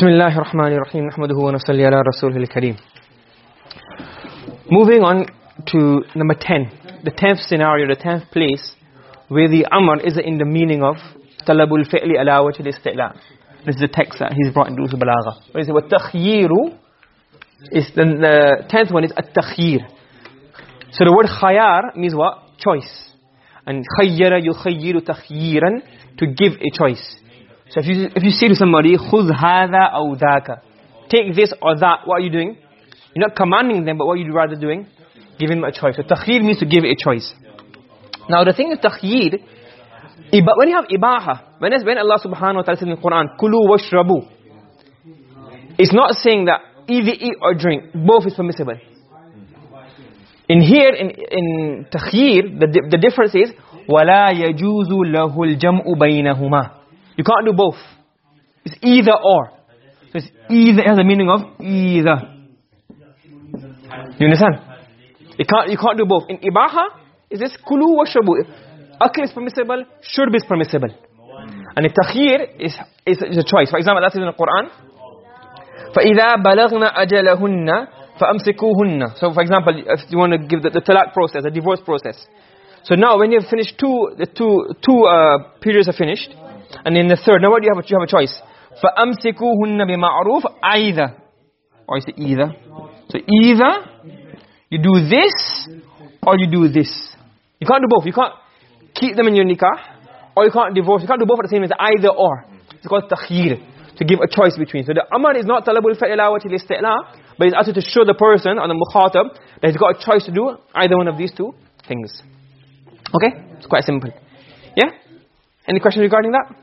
بسم الله الرحمن الرحيم نحمده ونصلي على رسوله الكريم Moving on to number 10 the 10th scenario the 10th place where the amr is in the meaning of talabul fi'li ala wajh al-isti'la this is the text that he's brought into balagha where he says wat-takhyir is the, the 10th one is at-takhyir so the word khayar means what choice and khayyara yukhayyiru takhyiran to give a choice so if you if you say to somebody khudh hadha aw dhaka take this or that what are you doing? You're not commanding them but what are you rather doing? Giving them a choice. So takhyir means to give a choice. Now the thing is takhyir when you have ibaha when when Allah subhanahu wa ta'ala says in the Quran kulu washrabu it's not saying that either eat or drink. Both is permissible. In here in in takhyir the the difference is wala yajuzu lahu al-jam'u bainahuma you can't do both it's either or so it's either it has the meaning of either you understand you can't you can't do both in ibaha is this kulu wa shabu akl is permissible shurb is permissible and in takhyir is is a choice for example that's in the quran fa idha balagna ajalahunna فَأَمْسِكُوهُنَّ So for example, if you want to give the, the talaq process, the divorce process. So now when you've finished two, the two, two uh, periods are finished, and in the third, now what do you have? You have a choice. فَأَمْسِكُوهُنَّ بِمَعْرُوفٍ Either. Or is it either? So either you do this, or you do this. You can't do both. You can't keep them in your nikah, or you can't divorce. You can't do both at the same time. It's either or. It's called takhir, to give a choice between. So the amr is not talabul fa'ila wa til but it's actually to show the person on the mukhatab that he's got a choice to do either one of these two things. Okay? It's quite simple. Yeah? Any questions regarding that?